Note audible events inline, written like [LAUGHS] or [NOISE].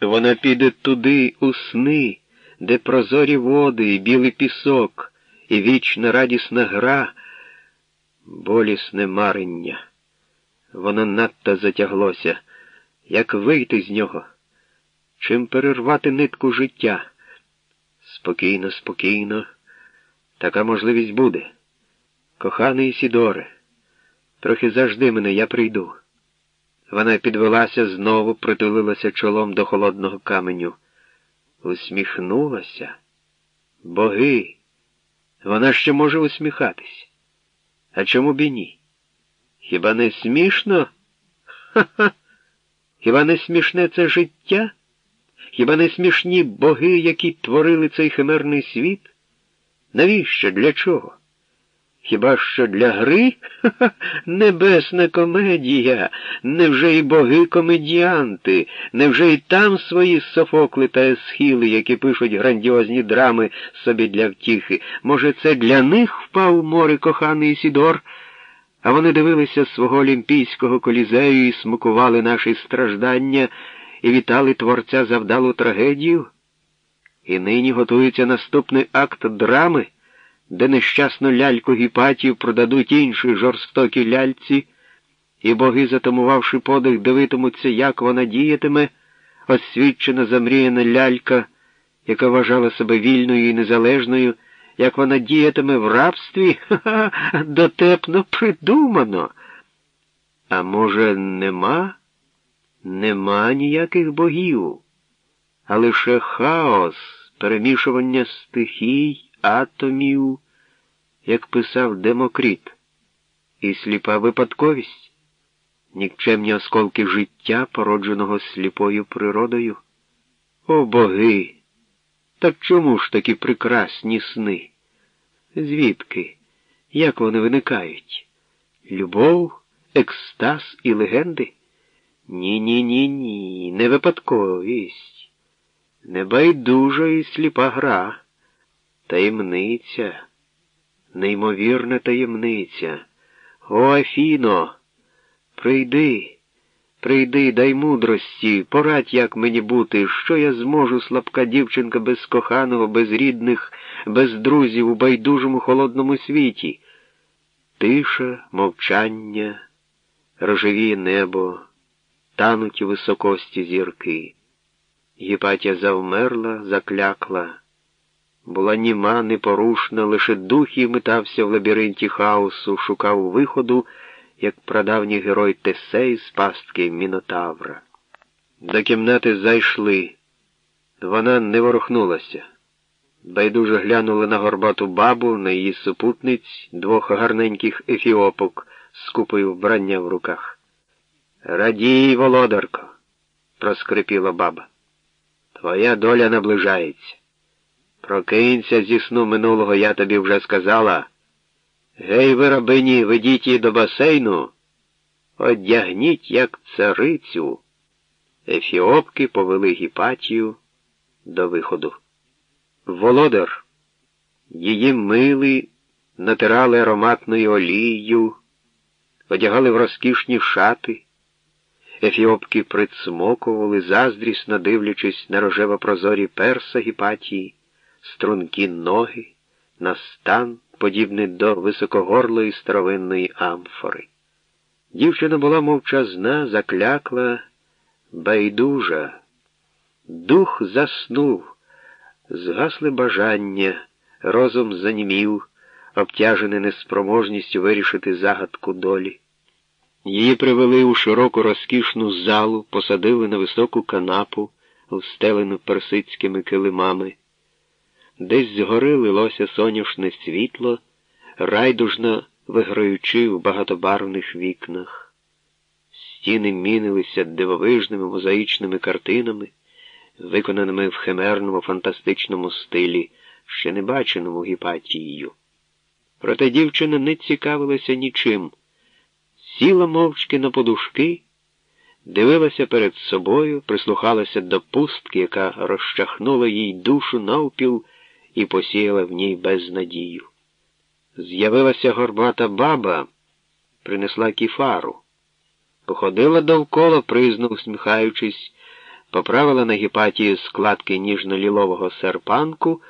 Вона піде туди, у сни, де прозорі води, і білий пісок, і вічна радісна гра, болісне марення. Воно надто затяглося. Як вийти з нього? Чим перервати нитку життя? Спокійно, спокійно. Така можливість буде. Коханий Сідоре, трохи завжди мене, я прийду. Вона підвелася знову, притулилася чолом до холодного каменю. Усміхнулася. Боги, вона ще може усміхатись. А чому б і ні? Хіба не смішно? Ха-ха! Хіба не смішне це життя? Хіба не смішні боги, які творили цей химерний світ? Навіщо? Для чого? Хіба що для гри? Ха-ха! [LAUGHS] Небесна комедія, невже і боги комедіанти, невже і там свої софокли та есхіли, які пишуть грандіозні драми собі для втіхи? Може, це для них впав у море коханий Сідор? А вони дивилися свого олімпійського колізею і смакували наші страждання і вітали творця за вдалу трагедію? І нині готується наступний акт драми, де нещасну ляльку гіпатів продадуть інші жорстокі ляльці, і боги, затамувавши подих, дивитимуться, як вона діятиме, освідчена замріяна лялька, яка вважала себе вільною і незалежною як вона діятиме в рабстві, ха-ха, дотепно придумано. А може, нема? Нема ніяких богів, а лише хаос, перемішування стихій, атомів, як писав Демокріт, і сліпа випадковість, нікчемні осколки життя, породженого сліпою природою. О боги! Так чому ж такі прекрасні сни? Звідки? Як вони виникають? Любов, екстаз і легенди? Ні-ні ні, ні, не випадковість. Небайдужа і сліпа гра, таємниця, неймовірна таємниця. О, Афіно, прийди. Прийди, дай мудрості, порадь, як мені бути, що я зможу, слабка дівчинка без коханого, без рідних, без друзів у байдужому холодному світі. Тиша, мовчання, рожевіє небо, тануть у високості зірки. Гіпатія завмерла, заклякла. Була німа, непорушна, лише дух її метався в лабіринті хаосу, шукав виходу як прадавній герой Тесей з пастки Мінотавра. До кімнати зайшли. Вона не ворухнулася. Байдуже глянули на горбату бабу, на її супутниць, двох гарненьких ефіопок з купою вбрання в руках. Радій, володарко, проскрипіла баба. Твоя доля наближається. Прокинься зі сну минулого, я тобі вже сказала. Гей, ви, рабині, ведіть її до басейну, одягніть, як царицю. Ефіопки повели гіпатію до виходу. Володар, її мили, натирали ароматною олією, одягали в розкішні шати. Ефіопки прицмокували, заздрісно дивлячись на рожево прозорі перса гіпатії, стрункі ноги, на стан подібний до високогорлої старовинної амфори. Дівчина була мовчазна, заклякла, байдужа. Дух заснув, згасли бажання, розум занімів, обтяжений неспроможністю вирішити загадку долі. Її привели у широку розкішну залу, посадили на високу канапу, встелену персидськими килимами. Десь згори лилося соняшне світло, райдужно виграючи в багатобарвних вікнах. Стіни мінилися дивовижними мозаїчними картинами, виконаними в химерному фантастичному стилі, ще не баченому гіпатією. Проте дівчина не цікавилася нічим, сіла мовчки на подушки, дивилася перед собою, прислухалася до пустки, яка розчахнула їй душу навпіл і посіяла в ній безнадію. З'явилася горбата баба, принесла кіфару, походила довкола, призно усміхаючись, поправила на гіпатію складки ніжно-лілового серпанку,